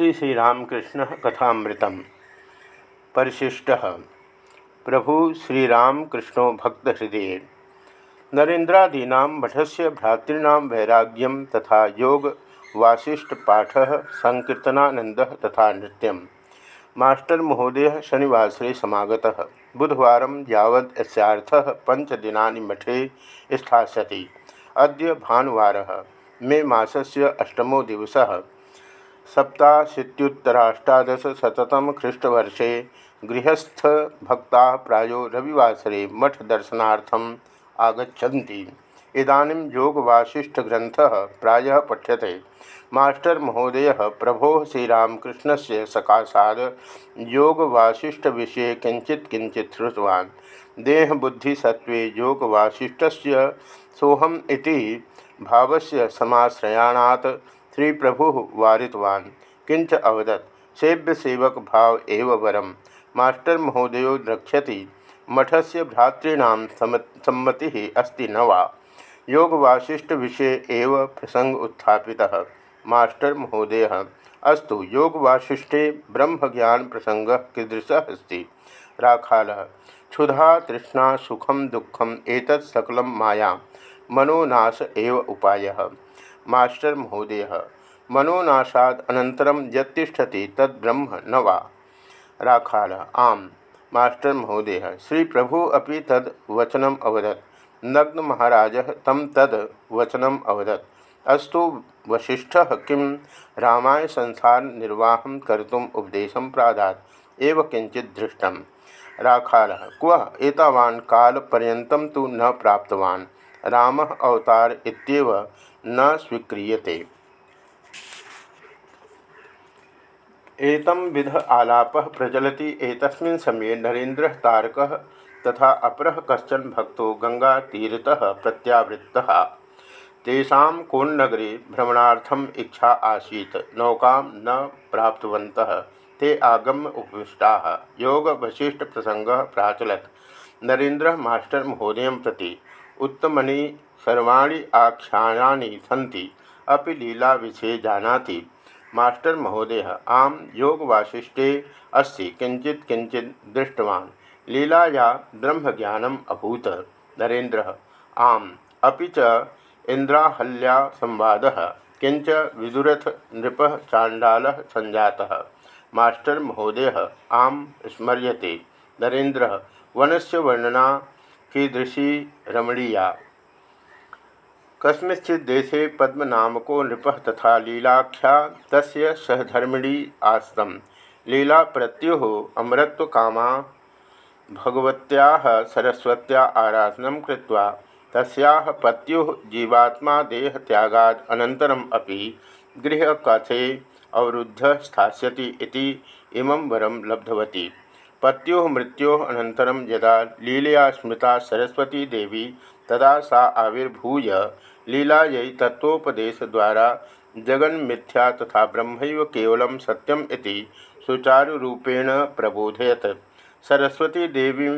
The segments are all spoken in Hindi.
श्री श्रीरामकृष्ण कथामृत परिशिष्ट। प्रभु श्रीरामकृष्णो भक्तहृदय। नरेन्द्रादीना मठ से भ्रातृना वैराग्यम तथा योग वासिष्ठ पाठ संकीर्तनानंद तथा नृत्य। मास्टर महोदय शनिवासरे समागत। बुधवार यावत् पंचदिना मठे स्थास्यति। अद्य भानुवार। मे मासस्य अष्टमो दिवसः। सप्ताशीत्युत्तराष्टादशतम ख्रीष्टवर्षे गृहस्थ भक्ता प्रायो रविवासरे मठ दर्शनार्थम आगछन्ति इदानीं योगवासिष्ठग्रन्थः प्रायः पठ्यते। मास्टर महोदय प्रभो श्रीरामकृष्ण से सकाशाद योगवासिष्ठ विषय किंचित किंचित श्रुतवान्। देहबुद्धिसत्त्वे योगवासिष्ठस्य सोहम इति भावस्य समाश्रयाणात् श्री प्रभु वारितवान्। किंच अवदत्, सेव्य सेवक भाव एव वरम। मास्टर महोदय द्रक्ष्यति, मठस्य भ्रातॄणां सम्मति अस्ति न वा? विषय एव प्रसंग उत्थापितः। मास्टर महोदय, अस्तु, योगवासिष्ठे ब्रह्मज्ञान प्रसंग कीदृश अस्ति? राखाल, क्षुधा, तृष्णा सुखम दुखम एक सकलं माया मनोनाश एव उपायः। मास्टर महोदय। मनोनाशाद अनंतरम यतिष्ठति तद्ब्रह्म न वा। राखाल, आम मास्टर महोदय श्री प्रभु अभी तद वचनम अवदत्। नग्न महाराज तम तद वचनम अवदत्। अस्तु वशिष्ठ किं? रामाय संसार निर्वाह कर्तुम उपदेश प्रादा एव किंचित दृष्ट राखाल, क्व? एतावान तो न प्राप्तवान। राम अवतार इत्येव न स्वीक्रियते। एतम विध आलाप प्रचलति, एतस्मिन् समये तथा अपर कशन भक्तो गंगातीरतः प्रत्यावृत्तः। तेषां कोन्नगरे भ्रमणार्थम इच्छा आसीत्, नौका न प्राप्तवन्तः। ते आगम्य उपविष्टाः। योग वशिष्ठ प्रसंग प्राचलत। नरेन्द्र मास्टर महोदय प्रति उत्तमनि सर्वाणी आख्यानानि सन्ति, अपि लीला विषय जानाति। मास्टर महोदय, आम योग वासिष्ठे अस्ति किंचित किंचित दृष्टवान। लीलाया ब्रह्म ज्ञानम अभूत। नरेन्द्र, आम अभी च इंद्राहल्या संवाद किंच विदुरथ नृप चांडाल संजाता मास्टर महोदय, आम, स्मर्यते। नरेन्द्र, वनस्य वर्णना कीदृशी रमणीया? कस्मिंश्चित् देशे पद्मनामको नृप तथा लीलाख्या तस्य सहधर्मिणी आस्तम लीला प्रत्युः अमृत्वकामा भगवत्याः सरस्वत्या आराधनं कृत्वा तस्याः पत्युः जीवात्मा देहत्यागात् अनन्तरम् अपि गृहकथे अवरुद्धः स्थास्यति इति इमं वरं लब्धवती। पत्युः मृत्योः अनन्तरं यदा लीलया स्मृता सरस्वती देवी तदा सा आविर्भूय लीलायै तत्वोपदेश द्वारा जगन मिथ्या तथा ब्रह्म केवल सत्यम इति सुचारुरूपेण प्रबोधयत। सरस्वती देवी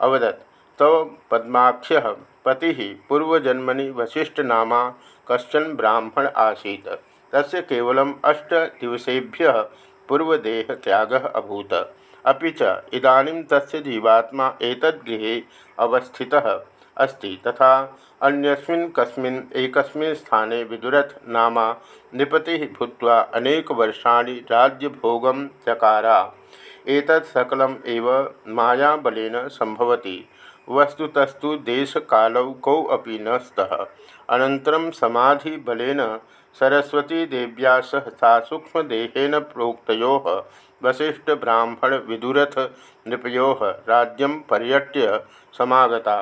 अवदत्, तव पद्माख्य पति पूर्वजन्मनि वशिष्ठनामा कशन ब्राह्मण आसी तस्य केवलम अष्ट दिवसेभ्य पूर्वदेह त्याग अभूत। अभी च इदानीं तस्य जीवात्मा अवस्थितः। अस्ति तथा अन्यस्मिन् कस्मिन् एकस्मिन् स्थाने विदुरथ नामा निपति भूत्वा अनेक वर्षाणि राज्यभोगं चकारा। एतत् सकलम् एव मायाबलेन सम्भवति। वस्तुतस्तु देशकालौ कौ अपि न स्तः। अनन्तरं समाधिबलेन सरस्वतीदेव्या सह सा सूक्ष्मदेहेन प्रोक्तयोः वसिष्ठब्राह्मणविदुरथ नृपयोः राज्यं पर्यट्य समागता।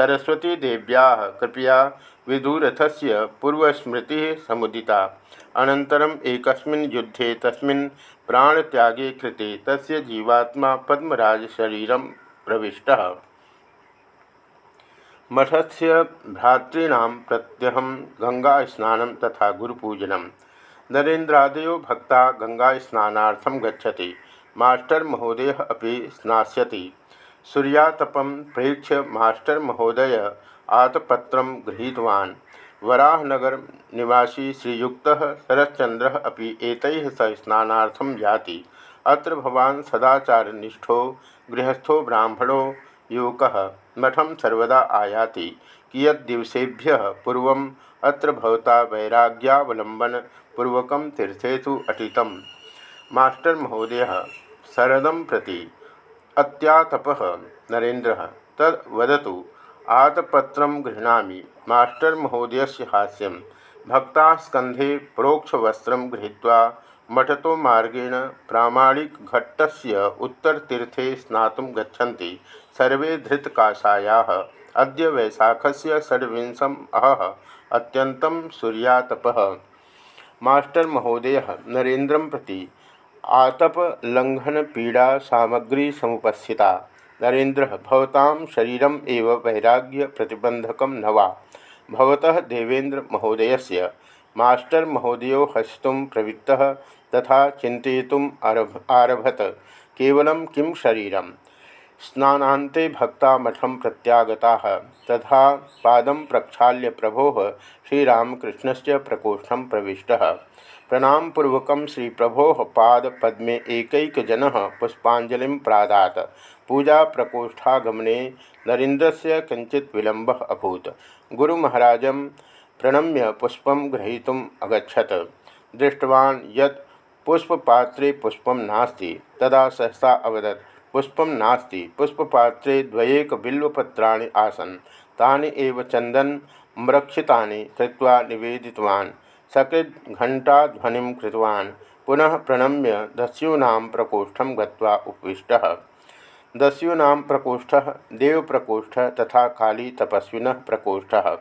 सरस्वती देव्या कृपया विदुरथस्य पूर्वस्मृति समुदिता। अनन्तरम् एकस्मिन् युद्धे तस्मिन् प्राणत्यागे कृते तस्य जीवात्मा पद्मराजशरीरं प्रविष्टः। मठस्य भ्रातॄणां प्रत्यहं गङ्गास्नानं तथा गुरुपूजनं। नरेन्द्रादयो भक्ता गङ्गास्नानार्थं गच्छति। मास्टर् महोदयः अपि स्नास्यति। सूर्यातपम प्रेक्ष्य मास्टर महोदय आतपत्र गृहीतवान्। वराहनगर निवासी श्रीयुक्त शरच्चंद्र अभी एक सह जाति अत्र भवान् सदाचारनिष्ठो, गृहस्थो ब्राह्मणो, युवक मठम सर्वदा आयाति। कियद्दिवसेभ्य पूर्व अत्र भवता वैराग्यावलंबन पूर्वक तीर्थेषु अटित मास्टर महोदय शरद प्रति अत्यातप नरेन्द्र तद वदतु, आतपत्र गृहणा मास्टर महोदय से हास्यम भक्ता स्कंधे प्रोक्षवस्त्र गृहीत्वा मठतो मार्गेण प्रामाणिकघट्टस्य उत्तरतीर्थे स्नातुं गच्छन्ति सर्वे धृतकाषायाः अद्य वैशाखस्य षड्विंशम् अहः, अत्यन्तं सूर्यातपः। मास्टर महोदय नरेन्द्र प्रति आतपलंघनपीड़ा सामग्री समुपस्थिता। नरेन्द्र भवतां शरीरम एव वैराग्य प्रतिबंधक न वा। भवतः देवेन्द्र महोदयस्य। मास्टर महोदयो हस्तुं प्रवृत्तः तथा चिन्तयितुम् आरभ, आरभत। कवल किं शरीर स्नानान्ते भक्ता मठम प्रत्यागता। तथा पादं प्रक्षाल्य प्रभोः श्रीरामकृष्णस्य प्रकोष्ठं प्रविष्टः। प्रणाम पूर्वक श्री प्रभो पाद पद्मे एकैकजन पुष्पाजलि प्रादात। पूजा प्रकोष्ठागमने नरेन्द्र से किंचित विलंब अभूत। गुरु महाराज प्रणम्य पुष्प ग्रहीतुम अगछत दृष्टवान यत् पुष्पपात्रे पुष्प नास्ति, तदा सहसा अवदत्, पुष्प नास्ति, पुष्पपात्रे द्वयेक बिल्वपत्राणि आसन्, तानि एव चन्दन म्रक्षितानि कृत्वा निवेदितवान्। सकृत् घंटाध्वनि कृतवान्। पुनः प्रणम्य दस्यूना प्रकोष्ठ उपविष्टः। दस्यूना प्रकोष्ठ, देवप्रकोष्ठ तथा काली तपस्विन प्रकोष्ठ।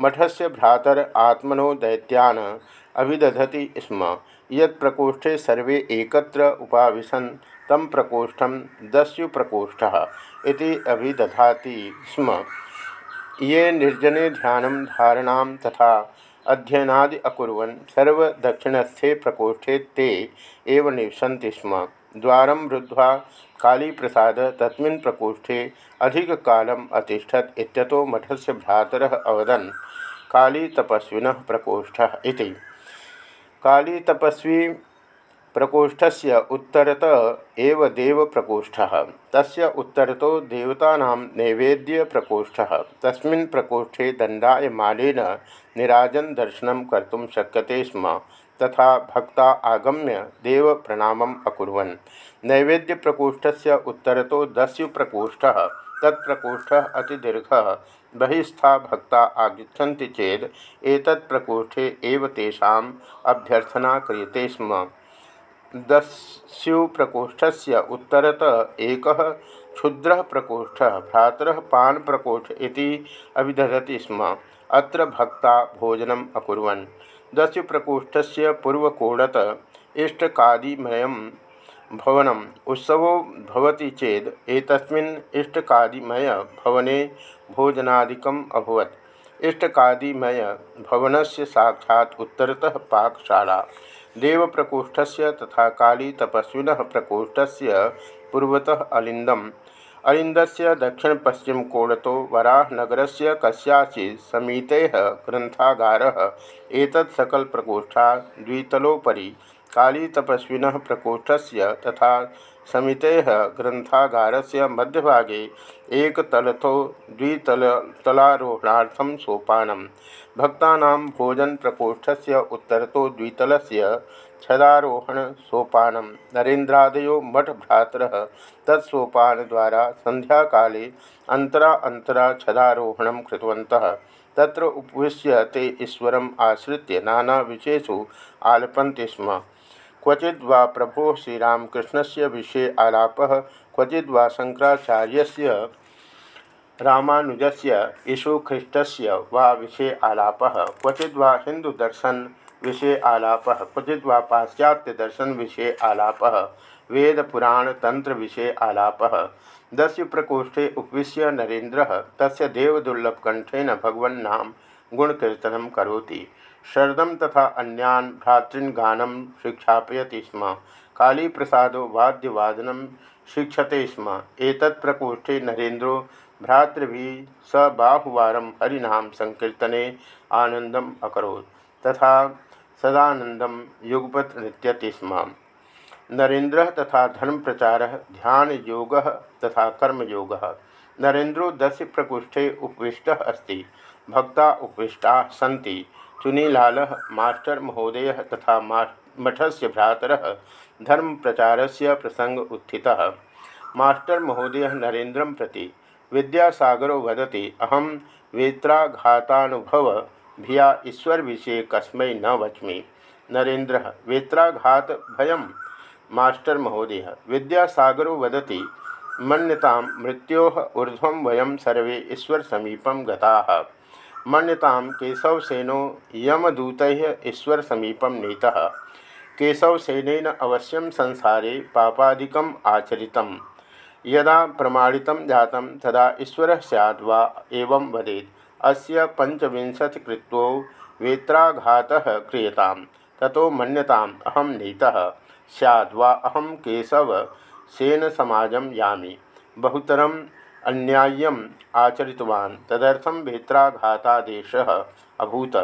मठ से भ्रातर आत्मनो दैत्यान अभिदधति स्म। यकोष्ठे सर्वे एकत्र उपाविशन्, तं प्रकोष्ठं दस्युप्रकोष्ठः इति अभिदधाति स्म। ये निर्जने ध्यान धारणा तथा अध्ययनादि अकुर्वन् सर्वदक्षिणस्थे प्रकोष्ठे ते एव निवसन्ति स्म। द्वारं रुद्ध्वा कालीप्रसादः तस्मिन् प्रकोष्ठे अधिककालम् अतिष्ठत् इत्यतो मठस्य भ्रातरः अवदन् कालीतपस्विनः प्रकोष्ठः इति। कालीतपस्वी प्रकोष्ठस्य उत्तरत एव देवप्रकोष्ठः। तस्य उत्तरतो देवतानां नैवेद्यप्रकोष्ठः। तस्मिन् प्रकोष्ठे दण्डायमानेन निराजन दर्शनं कर्तुं शक्यते स्म। तथा भक्ता आगम्य देवप्रणामम् अकुर्वन्। नैवेद्यप्रकोष्ठस्य उत्तरतो दस्युप्रकोष्ठः। तत्प्रकोष्ठः अतिदीर्घः बहिस्था भक्ता चेत् एतत् प्रकोष्ठे एव अभ्यर्थना क्रियते स्म। प्रकोष्ठ से उत्तरत एक क्षुद्र प्रकोष्ठ भ्रातर पान प्रकोष्ठ अभिदधति स्म। अत्र भक्ता भोजनम अकुर्वन्। दस्यु प्रकोष्ठ से पूर्वकोणत इष्टकादिमय भवन उत्सव भवति चेद एतस्मिन् भवने भोजनादिकम् अभवत्। इष्टकादिमय भवनस्य साक्षात् उत्तरतः पाकशाला। देवप्रकोष्ठ से तथा काली तपस्विन प्रकोष्ठ से पूर्वतः अलिंदम अलिंद से दक्षिण पश्चिम कोणतो वराहनगर से कस्याचि समीते ग्रंथागार एक सकल प्रकोष्ठा द्वितलोपरी। काली तपस्विन प्रकोष्ठ से तथा समिते ग्रंथागार से मध्यभागे एक तलथो द्वितल तलारोहणार्थम सोपानम। भक्ता भोजन प्रकोष्ठ से उत्तर तो द्वितल से छदारोहण सोपान नरेन्द्रादयो मठ भ्रातर तत्सोपान द्वारा संध्या काले अंतरा अंतरा छदारोहण कृतवन्तः। तत्र उपविश्य ते ईश्वरम् आश्रित्य नाना विषयसु आलपन्ति स्म। क्वचिद् वा प्रभो श्रीरामकृष्ण से विषय आलाप, क्वचिद् वा शंकराचार्य रामानुज यीशुख्रीष्ट वा विषय आलाप, क्वचिद् वा हिंदुदर्शन विषय आलाप, क्वचिद् वा पाश्चात्यदर्शन विषय आलाप, वेद पुराण तंत्र विषय आलाप। दस्य प्रकोष्ठे उपविश्य नरेन्द्र, तस्य देवदुर्लभकंठेन भगवन्नाम गुणकीर्तन करोति। शरदम तथा अन्यान भ्रातृन गानम शिक्षापयति स्म। काली प्रसादो वाद्यवादनम शिक्षते स्म। एतत् प्रकोष्ठे नरेन्द्रो भ्रातृभि स बाहुवारम हरिनाम संकीर्तने आनंदम अकरोत् तथा सदानंदम युगपत नृत्यति स्म। नरेन्द्र तथा धर्म प्रचार ध्यान योग तथा कर्मयोग। नरेन्द्रो दश प्रकोष्ठे उपविष्ट अस्त। भक्ता उपविष्टा सी चुनीलाल मास्टर महोदय तथा मठ से भ्रातर धर्म प्रचार से प्रसंग उत्थित। मास्टर महोदय नरेन्द्र प्रति विद्यासागरो वदति अहम वेत्राघातानुभव भिया ईश्वर विषय कस्म न वच्मि नरेन्द्र, वेत्राघात भयम मास्टर महोदय विद्यासागरो वदति, मन्यता मृत्यो ऊर्ध्व वयम सर्वे ईश्वर समीपम गताः। मन्यता केशवसेनो यमदूत ईश्वर समीपम नीता। केशवसेन अवश्यम संसारे पापादिकम आचरित यदा प्रमाणित जात, तदा ईश्वर सैद वा एवं वदेत्। अस्य वेत्राघातः क्रियतां ततो मन्यताम् अहं नीतः। सैद्वा अहम केशव सेन यामी। बहुतरम अन्याय्यम आचरितवान्। तदर्थम भेत्राघातादेश अभूत।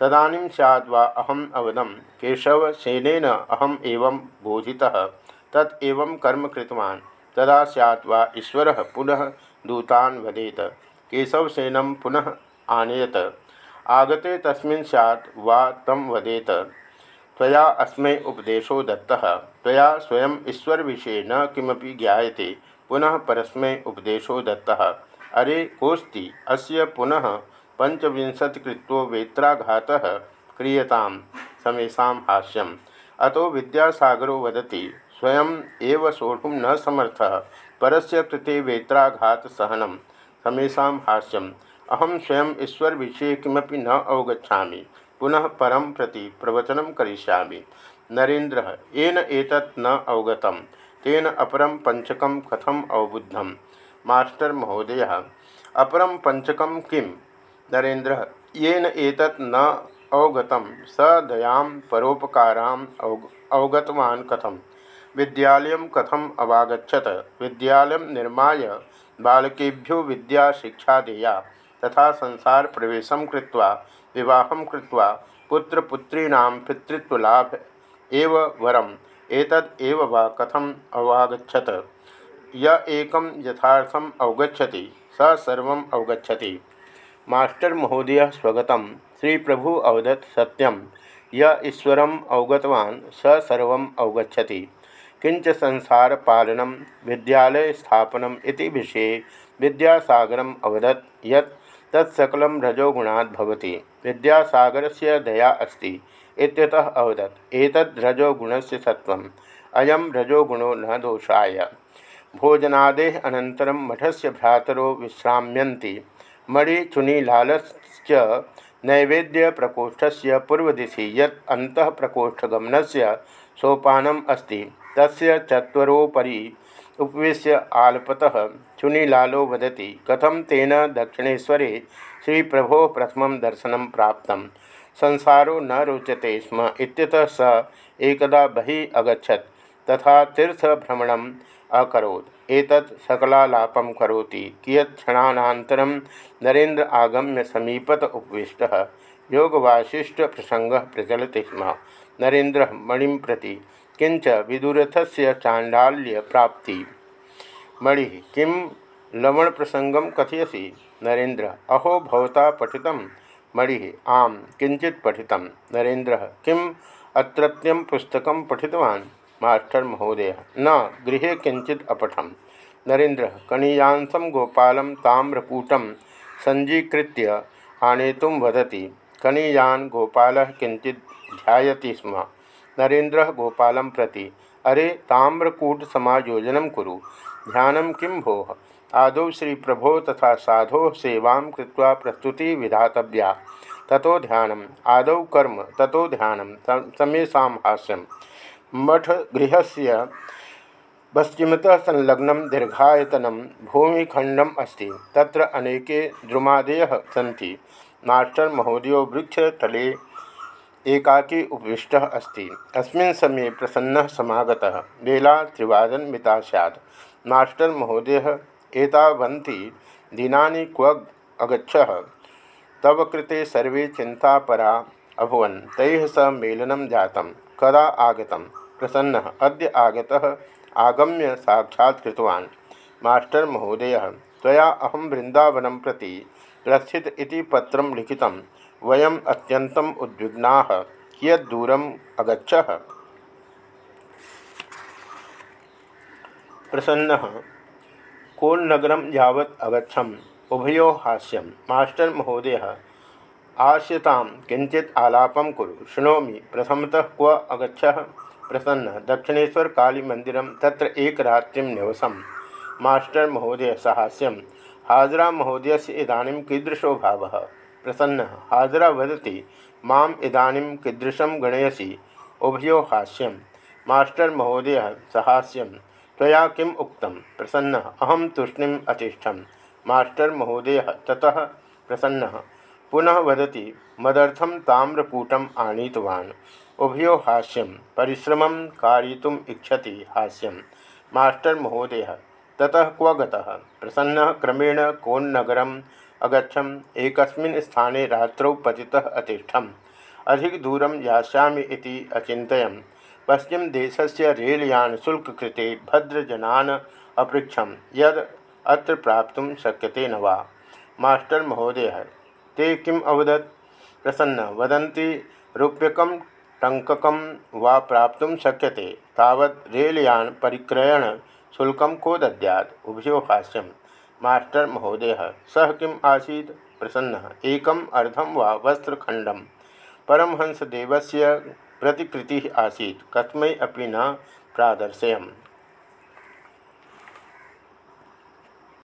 तदानीं स्याद्वा अहम अवदम केशव सेनेन अहम एवं बोधितः। तत् कर्म कृतवान्। तदा ईश्वरः पुनः दूतान् वदेत। केशवसेनं पुनः आनयत। आगते स्यात् वा तं वदेत। तया अस्मै उपदेशो दत्तः। तया स्वयं ईश्वर विषय न किमपि ज्ञायते। पुनः परस्मै उपदेशो दत्तः। अरे कोस्ति अस्य पुनः पंचविंशतिकृत्वो वेत्राघातः क्रियतां समेषां हास्यम्। अतो विद्यासागरो वदति स्वयं एव सोढुं न समर्थः, परस्य कृते वेत्राघातसहनं समेषां हास्यम्। अहं स्वयं ईश्वर विषय किमपि न अवगछामि पुनः परम प्रति प्रवचन करिष्यामि। नरेन्द्र, येन एतत् न अवगत तेन अपरम पंचक कथम अवबुद्धम। मास्टर महोदय अपरम पंचक किं नरेन्द्र, येन एतत् न अवगत स दयां परोपकाराम् अवग, अवगतवान् कथम। विद्यालय कथम अवागछत विद्यालय निर्माय बालकेभ्यो विद्या शिक्षा देया, तथा संसार प्रवेश कृत्वा, विवाह कृत्वा, पुत्रपुत्रीणां पितृत्वलाभ एव वरम। एतद एव वा कथम अवागछत य एकं यथार्थम अवगछति स सर्व अवगछति मास्टर महोदय स्वगत श्री प्रभु अवदत् सत्यम। य ईश्वर अवगतवान्, स सर्व अवगछति किंच संसार पालनम विद्यालय स्थापनम इति विषये विद्यासागरम अवदत् यत् तत्सकल रजोगुणात् भवति। विद्यासागर से दया अस्ति। इत्यतः अवदत्। एतद् रजोगुणस्य सत्वम् अयं रजोगुणो न दोषाय। भोजनादेः अनन्तरं मठस्य भ्रातरो विश्राम्यन्ति। मणिचुनीलालश्च नैवेद्यप्रकोष्ठस्य पूर्वदिशि यत् अन्तःप्रकोष्ठगमनस्य सोपानम् अस्ति। तस्य चत्वरोपरि उपवेश्य आलपतः चुनीलालो वदति। कथम तेन दक्षिणेश्वरे श्री प्रभो प्रथम दर्शन प्राप्त संसारो न रोचते स्म इत्यतः स एकदा बहिः अगछत तथा तीर्थभ्रमणम् अकरोत्। एतत् सकलालापं करोति। कियत् क्षणानन्तरं नरेन्द्र आगम्य समीपत उपविष्टः। योगवासिष्ठप्रसङ्गः प्रचलति स्म। नरेन्द्रः मणिं प्रति किंच विदुरथ से चांडाल्य प्राप्ति। मणि लवण प्रसंग कथयसी? नरेन्द्र, अहो भवता पठित मणि आम किंचित पठित। नरेन्द्र, किम? अत्रत्यं पुस्तक पठितवान्, मास्टर महोदय। न, गृह किंचित अपठम। नरेन्द्र कणीयांसं गोपालं ताम्रकूटं सज्जीकृत्य आनेतुं वदति। कणीयान् गोपालः किंचित ध्यायति स्म। नरेन्द्र गोपाल प्रति, अरे ताम्रकूट समायोजन कुरु। ध्यान किं भो? आदौ श्री प्रभो तथा साधो सेवा कृत्वा प्रस्तुति विधातव्या। ततो ध्यान आदौ कर्म, ततो ध्यान समेशा हास्यम मठ गृह से पश्चिमतः संलग्न दीर्घायतन भूमिखंडम अस्ति। तत्र अनेके द्रुमादय सी मास्टर महोदय वृक्षतले एकाकी उपविष्ट अस्ति। अस्मिन् समये प्रसन्न समागतः। बेला त्रिवादन मिता सैत् मास्टर महोदय एतावन्ति दिनानि क्व अगछ तव कृते सर्वे चिंतापरा अभवन, तैः स मेलनं जातं। कदा आगतं? प्रसन्नः। अद्य आगतः आगम्य साक्षात् मास्टर महोदय, त्वया अहम वृंदावन प्रति प्रस्थित इति पत्रं लिखितं। वयम् अत्यन्तम् उद्विग्नाः। कियद्दूरम् प्रसन्न। कोन्नगरं यावत् अगछम उभयो हास्यम। मास्टर महोदय आश्यतां किंचित आलापं कुरु। शृणोमि। प्रथमतः क्व अगछ प्रसन्न। दक्षिणेश्वर काली मंदिरम तत्र एक रात्रिं निवसम। मास्टर महोदय सहास्यम हाजरा महोदय से इदानीं कीदृशो भाव? प्रसन्न। हाजरा वदति, माम इदानीं कीदृशं गणयसि? उभयो हास्यम। मास्टर महोदय सहास्यम तया किम उक्तम? प्रसन्न। अहम तूष्णीम अतिष्ठम मास्टर महोदय ततः प्रसन्न। पुनः वदति मदर्थम ताम्रकूटम आनीतवान्। उभयो हास्यम परिश्रम कारयितुम इच्छति हास्यम। मास्टर महोदय ततः क्व गतः? प्रसन्न क्रमेण कोन्नगरम अगछम एक स्थाने रात्रौ पतितः अतिष्ठम। अधिक दूरं यास्यामि इति पश्चिम देशस्य रेलयान शुल्क कृते भद्रजनान् अपृक्षं यद अत्र प्राप्तुं शक्यते न वा? मास्टर महोदय, ते किम् अवदत्? प्रसन्न, वदन्ति, रूप्यकं, टङ्ककं वा प्राप्त शक्यते? तावत् रेलयान परिक्रयण शुल्क को दद्यात् उभयो हास्यम मास्टर महोदय सह किम आसीत्? प्रसन्न, एकम अर्धम वा वस्त्रखंडम परमहंसदेवस्य प्रतिकृति आसी कस्मै अभी न प्रादर्शयम्।